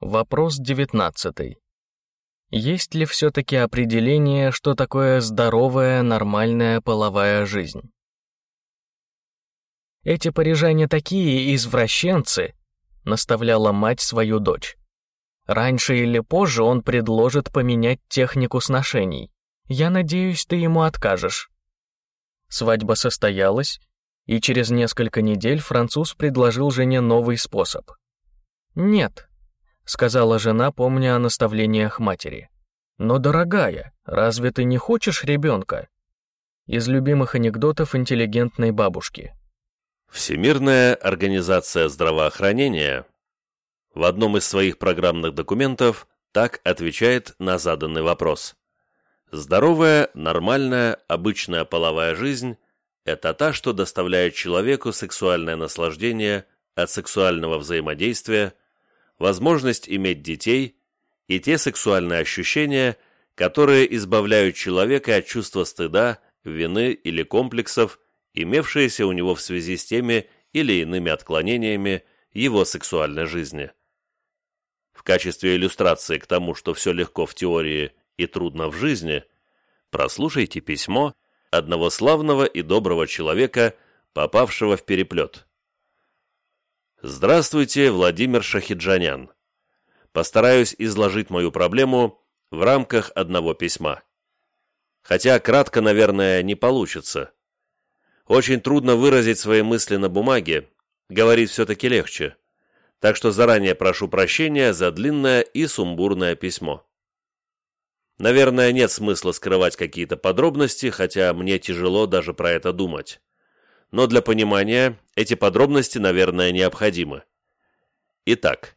Вопрос девятнадцатый. Есть ли все-таки определение, что такое здоровая, нормальная половая жизнь? «Эти парижане такие извращенцы», — наставляла мать свою дочь. «Раньше или позже он предложит поменять технику сношений. Я надеюсь, ты ему откажешь». Свадьба состоялась, и через несколько недель француз предложил жене новый способ. «Нет», сказала жена, помня о наставлениях матери. «Но, дорогая, разве ты не хочешь ребенка?» Из любимых анекдотов интеллигентной бабушки. Всемирная организация здравоохранения в одном из своих программных документов так отвечает на заданный вопрос. Здоровая, нормальная, обычная половая жизнь – это та, что доставляет человеку сексуальное наслаждение от сексуального взаимодействия, возможность иметь детей и те сексуальные ощущения, которые избавляют человека от чувства стыда, вины или комплексов, имевшиеся у него в связи с теми или иными отклонениями его сексуальной жизни. В качестве иллюстрации к тому, что все легко в теории и трудно в жизни, прослушайте письмо одного славного и доброго человека, попавшего в переплет. Здравствуйте, Владимир Шахиджанян. Постараюсь изложить мою проблему в рамках одного письма. Хотя кратко, наверное, не получится. Очень трудно выразить свои мысли на бумаге, говорить все-таки легче. Так что заранее прошу прощения за длинное и сумбурное письмо. Наверное, нет смысла скрывать какие-то подробности, хотя мне тяжело даже про это думать но для понимания эти подробности, наверное, необходимы. Итак,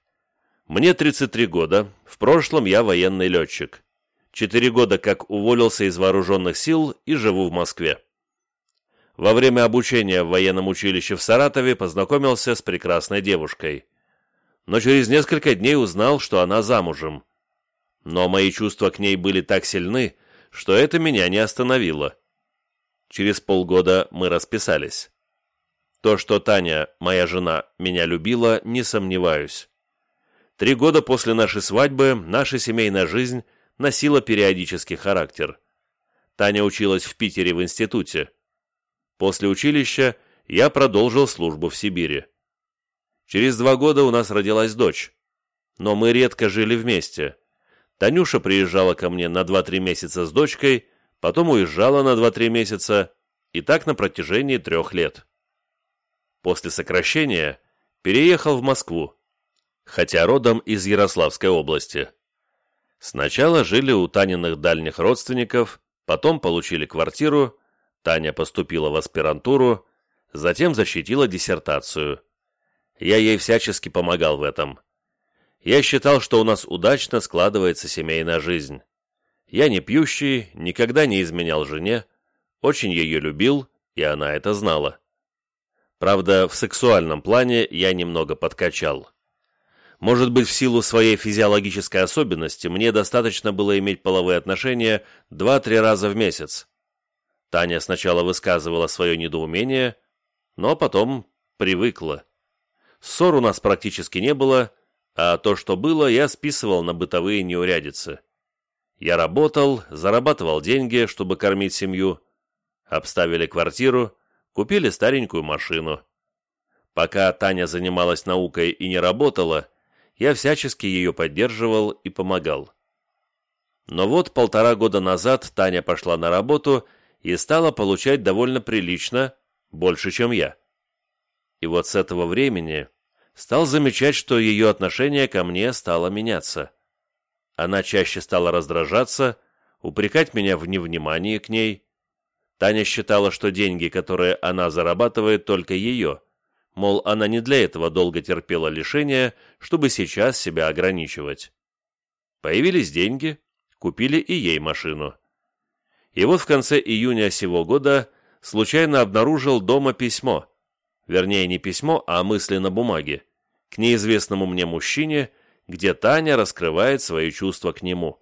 мне 33 года, в прошлом я военный летчик. Четыре года как уволился из вооруженных сил и живу в Москве. Во время обучения в военном училище в Саратове познакомился с прекрасной девушкой. Но через несколько дней узнал, что она замужем. Но мои чувства к ней были так сильны, что это меня не остановило. Через полгода мы расписались. То, что Таня, моя жена, меня любила, не сомневаюсь. Три года после нашей свадьбы наша семейная жизнь носила периодический характер. Таня училась в Питере в институте. После училища я продолжил службу в Сибири. Через два года у нас родилась дочь. Но мы редко жили вместе. Танюша приезжала ко мне на 2-3 месяца с дочкой, потом уезжала на 2-3 месяца, и так на протяжении трех лет. После сокращения переехал в Москву, хотя родом из Ярославской области. Сначала жили у Таниных дальних родственников, потом получили квартиру, Таня поступила в аспирантуру, затем защитила диссертацию. Я ей всячески помогал в этом. Я считал, что у нас удачно складывается семейная жизнь. Я не пьющий, никогда не изменял жене, очень ее любил, и она это знала. Правда, в сексуальном плане я немного подкачал. Может быть, в силу своей физиологической особенности мне достаточно было иметь половые отношения 2-3 раза в месяц. Таня сначала высказывала свое недоумение, но потом привыкла. Ссор у нас практически не было, а то, что было, я списывал на бытовые неурядицы. Я работал, зарабатывал деньги, чтобы кормить семью, обставили квартиру, купили старенькую машину. Пока Таня занималась наукой и не работала, я всячески ее поддерживал и помогал. Но вот полтора года назад Таня пошла на работу и стала получать довольно прилично, больше, чем я. И вот с этого времени стал замечать, что ее отношение ко мне стало меняться. Она чаще стала раздражаться, упрекать меня в невнимании к ней. Таня считала, что деньги, которые она зарабатывает, только ее. Мол, она не для этого долго терпела лишения, чтобы сейчас себя ограничивать. Появились деньги, купили и ей машину. И вот в конце июня сего года случайно обнаружил дома письмо. Вернее, не письмо, а мысли на бумаге. К неизвестному мне мужчине – где Таня раскрывает свои чувства к нему.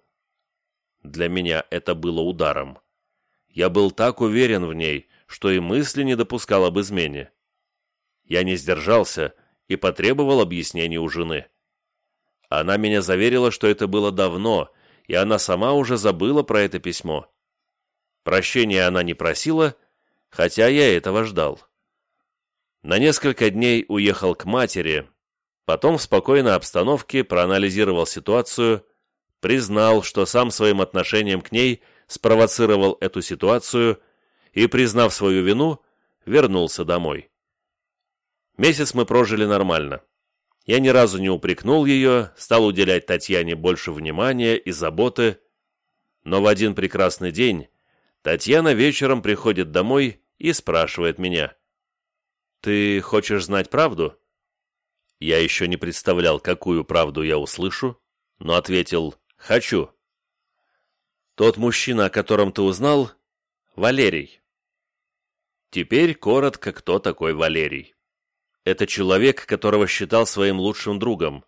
Для меня это было ударом. Я был так уверен в ней, что и мысли не допускал об измене. Я не сдержался и потребовал объяснений у жены. Она меня заверила, что это было давно, и она сама уже забыла про это письмо. Прощения она не просила, хотя я этого ждал. На несколько дней уехал к матери, потом в спокойной обстановке проанализировал ситуацию, признал, что сам своим отношением к ней спровоцировал эту ситуацию и, признав свою вину, вернулся домой. Месяц мы прожили нормально. Я ни разу не упрекнул ее, стал уделять Татьяне больше внимания и заботы, но в один прекрасный день Татьяна вечером приходит домой и спрашивает меня. «Ты хочешь знать правду?» Я еще не представлял, какую правду я услышу, но ответил «хочу». «Тот мужчина, о котором ты узнал, Валерий». Теперь коротко, кто такой Валерий. Это человек, которого считал своим лучшим другом.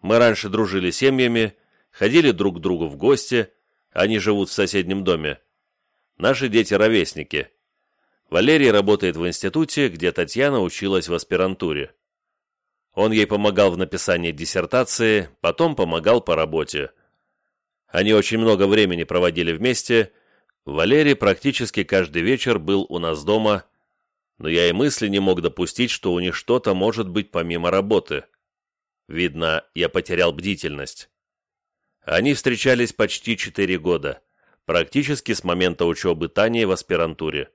Мы раньше дружили семьями, ходили друг к другу в гости, они живут в соседнем доме. Наши дети – ровесники. Валерий работает в институте, где Татьяна училась в аспирантуре. Он ей помогал в написании диссертации, потом помогал по работе. Они очень много времени проводили вместе. Валерий практически каждый вечер был у нас дома – но я и мысли не мог допустить, что у них что-то может быть помимо работы. Видно, я потерял бдительность. Они встречались почти четыре года, практически с момента учебы Тани в аспирантуре.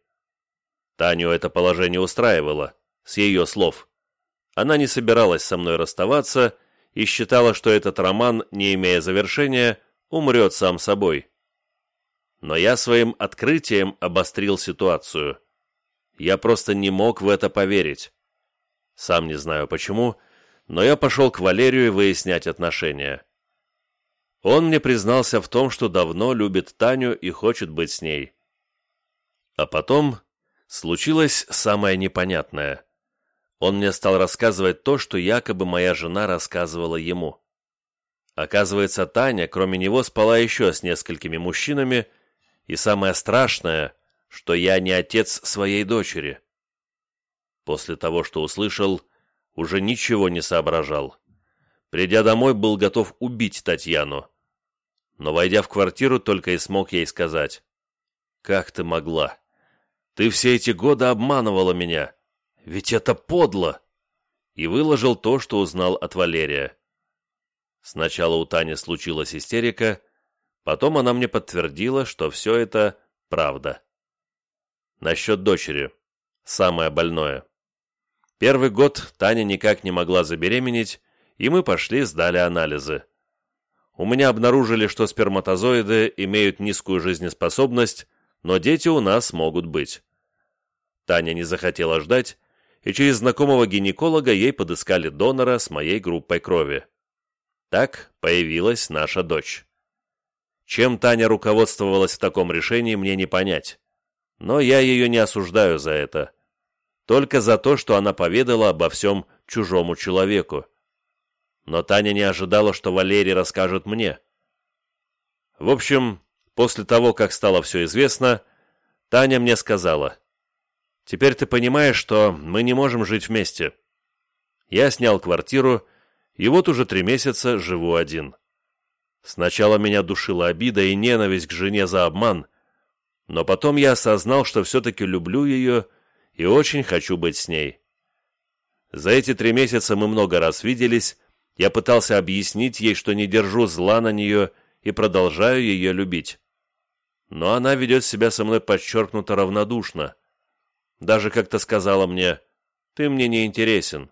Таню это положение устраивало, с ее слов. Она не собиралась со мной расставаться и считала, что этот роман, не имея завершения, умрет сам собой. Но я своим открытием обострил ситуацию. Я просто не мог в это поверить. Сам не знаю почему, но я пошел к Валерию выяснять отношения. Он мне признался в том, что давно любит Таню и хочет быть с ней. А потом случилось самое непонятное. Он мне стал рассказывать то, что якобы моя жена рассказывала ему. Оказывается, Таня, кроме него, спала еще с несколькими мужчинами, и самое страшное, что я не отец своей дочери. После того, что услышал, уже ничего не соображал. Придя домой, был готов убить Татьяну. Но, войдя в квартиру, только и смог ей сказать. «Как ты могла? Ты все эти годы обманывала меня. Ведь это подло!» И выложил то, что узнал от Валерия. Сначала у Тани случилась истерика, потом она мне подтвердила, что все это правда. Насчет дочери. Самое больное. Первый год Таня никак не могла забеременеть, и мы пошли сдали анализы. У меня обнаружили, что сперматозоиды имеют низкую жизнеспособность, но дети у нас могут быть. Таня не захотела ждать, и через знакомого гинеколога ей подыскали донора с моей группой крови. Так появилась наша дочь. Чем Таня руководствовалась в таком решении, мне не понять. Но я ее не осуждаю за это. Только за то, что она поведала обо всем чужому человеку. Но Таня не ожидала, что Валерий расскажет мне. В общем, после того, как стало все известно, Таня мне сказала, «Теперь ты понимаешь, что мы не можем жить вместе». Я снял квартиру, и вот уже три месяца живу один. Сначала меня душила обида и ненависть к жене за обман, но потом я осознал, что все-таки люблю ее и очень хочу быть с ней. За эти три месяца мы много раз виделись, я пытался объяснить ей, что не держу зла на нее и продолжаю ее любить. Но она ведет себя со мной подчеркнуто равнодушно. Даже как-то сказала мне, «Ты мне не интересен».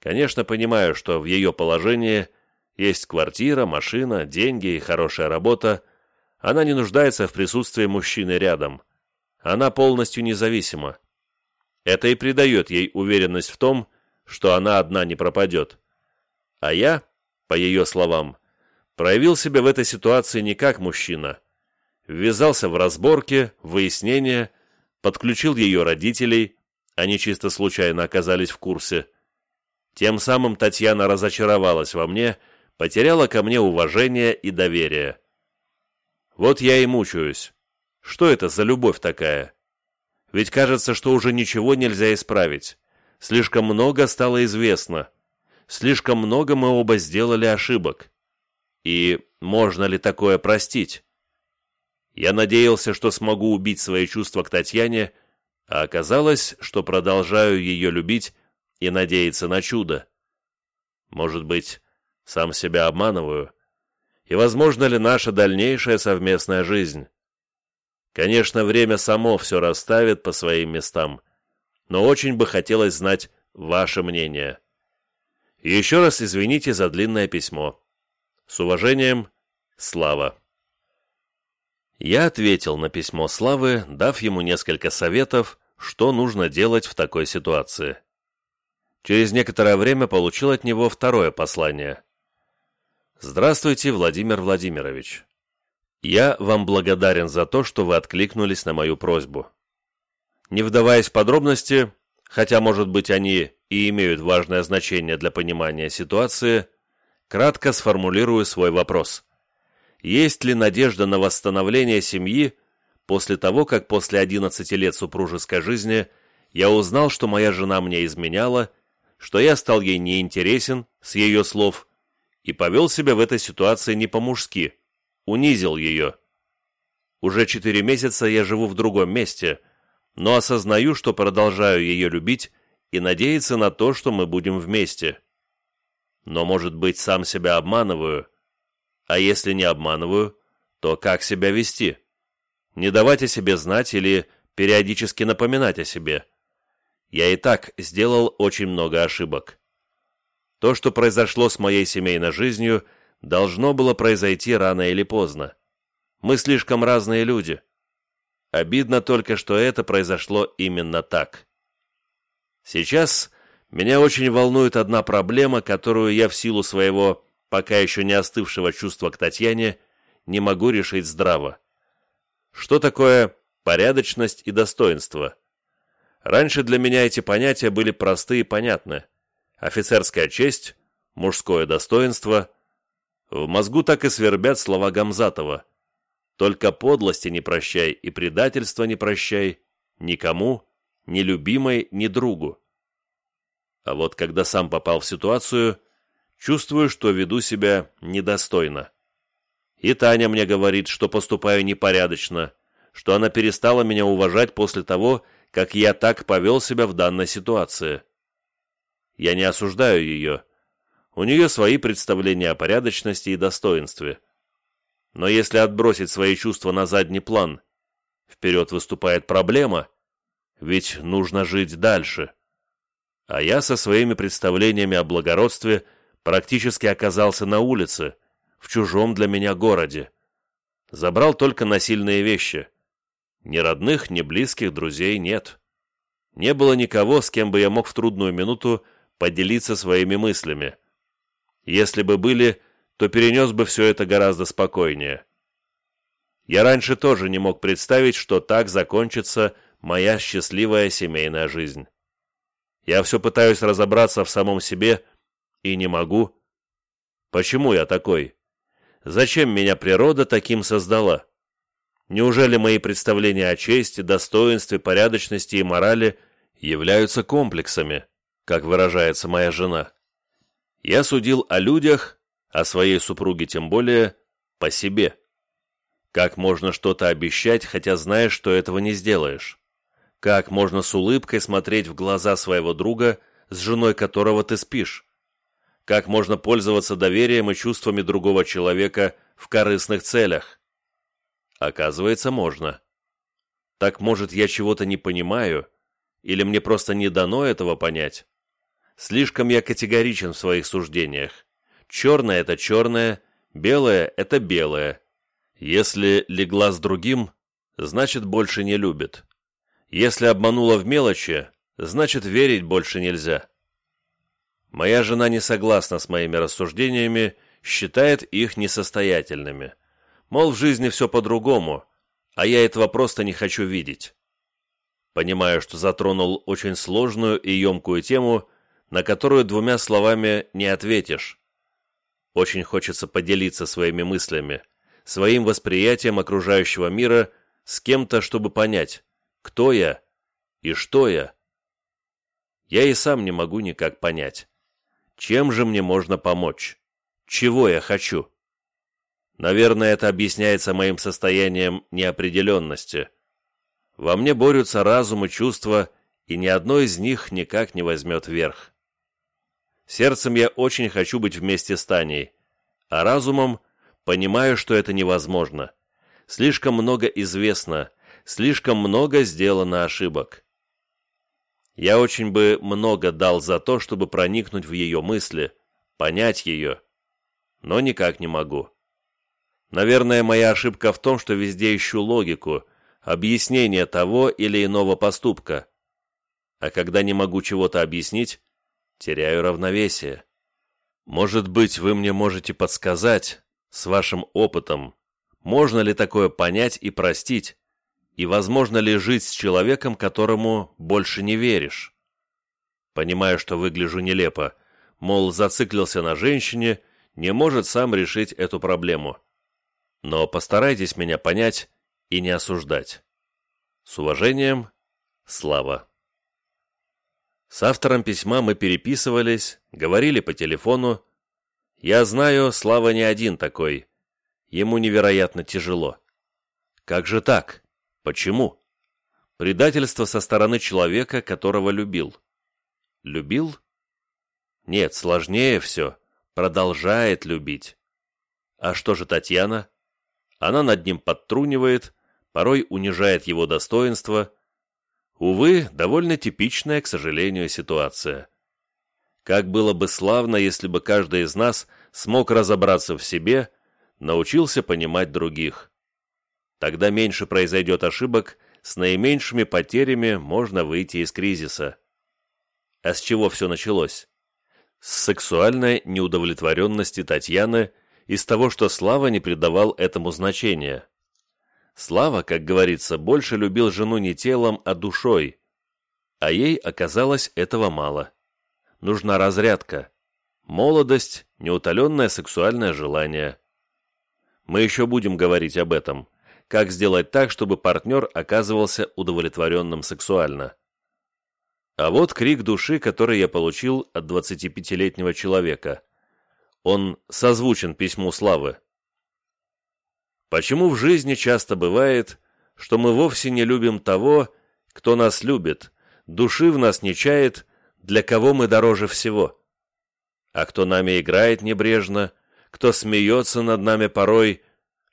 Конечно, понимаю, что в ее положении есть квартира, машина, деньги и хорошая работа, она не нуждается в присутствии мужчины рядом. Она полностью независима. Это и придает ей уверенность в том, что она одна не пропадет. А я, по ее словам, проявил себя в этой ситуации не как мужчина. Ввязался в разборки, выяснения, подключил ее родителей, они чисто случайно оказались в курсе. Тем самым Татьяна разочаровалась во мне, потеряла ко мне уважение и доверие. Вот я и мучаюсь. Что это за любовь такая? Ведь кажется, что уже ничего нельзя исправить. Слишком много стало известно. Слишком много мы оба сделали ошибок. И можно ли такое простить? Я надеялся, что смогу убить свои чувства к Татьяне, а оказалось, что продолжаю ее любить и надеяться на чудо. Может быть, сам себя обманываю? И возможно ли наша дальнейшая совместная жизнь? Конечно, время само все расставит по своим местам, но очень бы хотелось знать ваше мнение. еще раз извините за длинное письмо. С уважением, Слава. Я ответил на письмо Славы, дав ему несколько советов, что нужно делать в такой ситуации. Через некоторое время получил от него второе послание. «Здравствуйте, Владимир Владимирович. Я вам благодарен за то, что вы откликнулись на мою просьбу. Не вдаваясь в подробности, хотя, может быть, они и имеют важное значение для понимания ситуации, кратко сформулирую свой вопрос. Есть ли надежда на восстановление семьи после того, как после 11 лет супружеской жизни я узнал, что моя жена мне изменяла, что я стал ей неинтересен, с ее слов, и повел себя в этой ситуации не по-мужски – унизил ее. Уже четыре месяца я живу в другом месте, но осознаю, что продолжаю ее любить и надеяться на то, что мы будем вместе. Но, может быть, сам себя обманываю. А если не обманываю, то как себя вести? Не давать о себе знать или периодически напоминать о себе? Я и так сделал очень много ошибок. То, что произошло с моей семейной жизнью – должно было произойти рано или поздно. Мы слишком разные люди. Обидно только, что это произошло именно так. Сейчас меня очень волнует одна проблема, которую я в силу своего пока еще не остывшего чувства к Татьяне не могу решить здраво. Что такое порядочность и достоинство? Раньше для меня эти понятия были просты и понятны. Офицерская честь, мужское достоинство – в мозгу так и свербят слова Гамзатова. Только подлости не прощай и предательства не прощай никому, ни любимой, ни другу. А вот когда сам попал в ситуацию, чувствую, что веду себя недостойно. И Таня мне говорит, что поступаю непорядочно, что она перестала меня уважать после того, как я так повел себя в данной ситуации. Я не осуждаю ее, у нее свои представления о порядочности и достоинстве. Но если отбросить свои чувства на задний план, вперед выступает проблема, ведь нужно жить дальше. А я со своими представлениями о благородстве практически оказался на улице, в чужом для меня городе. Забрал только насильные вещи. Ни родных, ни близких друзей нет. Не было никого, с кем бы я мог в трудную минуту поделиться своими мыслями. Если бы были, то перенес бы все это гораздо спокойнее. Я раньше тоже не мог представить, что так закончится моя счастливая семейная жизнь. Я все пытаюсь разобраться в самом себе и не могу. Почему я такой? Зачем меня природа таким создала? Неужели мои представления о чести, достоинстве, порядочности и морали являются комплексами, как выражается моя жена? Я судил о людях, о своей супруге тем более, по себе. Как можно что-то обещать, хотя знаешь, что этого не сделаешь? Как можно с улыбкой смотреть в глаза своего друга, с женой которого ты спишь? Как можно пользоваться доверием и чувствами другого человека в корыстных целях? Оказывается, можно. Так, может, я чего-то не понимаю, или мне просто не дано этого понять? Слишком я категоричен в своих суждениях. Черное – это черное, белое – это белое. Если легла с другим, значит, больше не любит. Если обманула в мелочи, значит, верить больше нельзя. Моя жена не согласна с моими рассуждениями, считает их несостоятельными. Мол, в жизни все по-другому, а я этого просто не хочу видеть. Понимаю, что затронул очень сложную и емкую тему – на которую двумя словами не ответишь. Очень хочется поделиться своими мыслями, своим восприятием окружающего мира с кем-то, чтобы понять, кто я и что я. Я и сам не могу никак понять. чем же мне можно помочь? Чего я хочу? Наверное, это объясняется моим состоянием неопределенности. Во мне борются разум и чувства, и ни одно из них никак не возьмет верх. Сердцем я очень хочу быть вместе с Таней, а разумом понимаю, что это невозможно. Слишком много известно, слишком много сделано ошибок. Я очень бы много дал за то, чтобы проникнуть в ее мысли, понять ее, но никак не могу. Наверное, моя ошибка в том, что везде ищу логику, объяснение того или иного поступка. А когда не могу чего-то объяснить, теряю равновесие. Может быть, вы мне можете подсказать, с вашим опытом, можно ли такое понять и простить, и возможно ли жить с человеком, которому больше не веришь? Понимаю, что выгляжу нелепо, мол, зациклился на женщине, не может сам решить эту проблему. Но постарайтесь меня понять и не осуждать. С уважением, Слава. С автором письма мы переписывались, говорили по телефону. Я знаю, Слава не один такой. Ему невероятно тяжело. Как же так? Почему? Предательство со стороны человека, которого любил. Любил? Нет, сложнее все. Продолжает любить. А что же Татьяна? Она над ним подтрунивает, порой унижает его достоинство. Увы, довольно типичная, к сожалению, ситуация. Как было бы славно, если бы каждый из нас смог разобраться в себе, научился понимать других. Тогда меньше произойдет ошибок, с наименьшими потерями можно выйти из кризиса. А с чего все началось? С сексуальной неудовлетворенности Татьяны из того, что Слава не придавал этому значения. Слава, как говорится, больше любил жену не телом, а душой. А ей оказалось этого мало. Нужна разрядка. Молодость, неутоленное сексуальное желание. Мы еще будем говорить об этом. Как сделать так, чтобы партнер оказывался удовлетворенным сексуально. А вот крик души, который я получил от 25-летнего человека. Он созвучен письму Славы. Почему в жизни часто бывает, что мы вовсе не любим того, кто нас любит, души в нас не чает, для кого мы дороже всего? А кто нами играет небрежно, кто смеется над нами порой,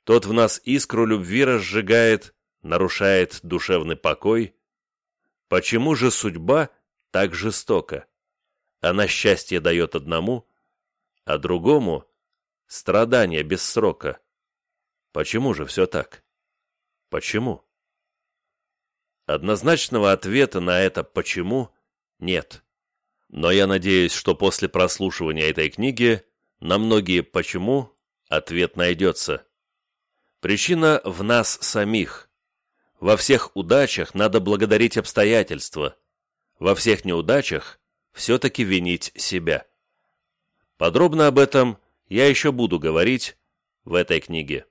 тот в нас искру любви разжигает, нарушает душевный покой. Почему же судьба так жестока? Она счастье дает одному, а другому — страдания без срока. Почему же все так? Почему? Однозначного ответа на это «почему» нет. Но я надеюсь, что после прослушивания этой книги на многие «почему» ответ найдется. Причина в нас самих. Во всех удачах надо благодарить обстоятельства. Во всех неудачах все-таки винить себя. Подробно об этом я еще буду говорить в этой книге.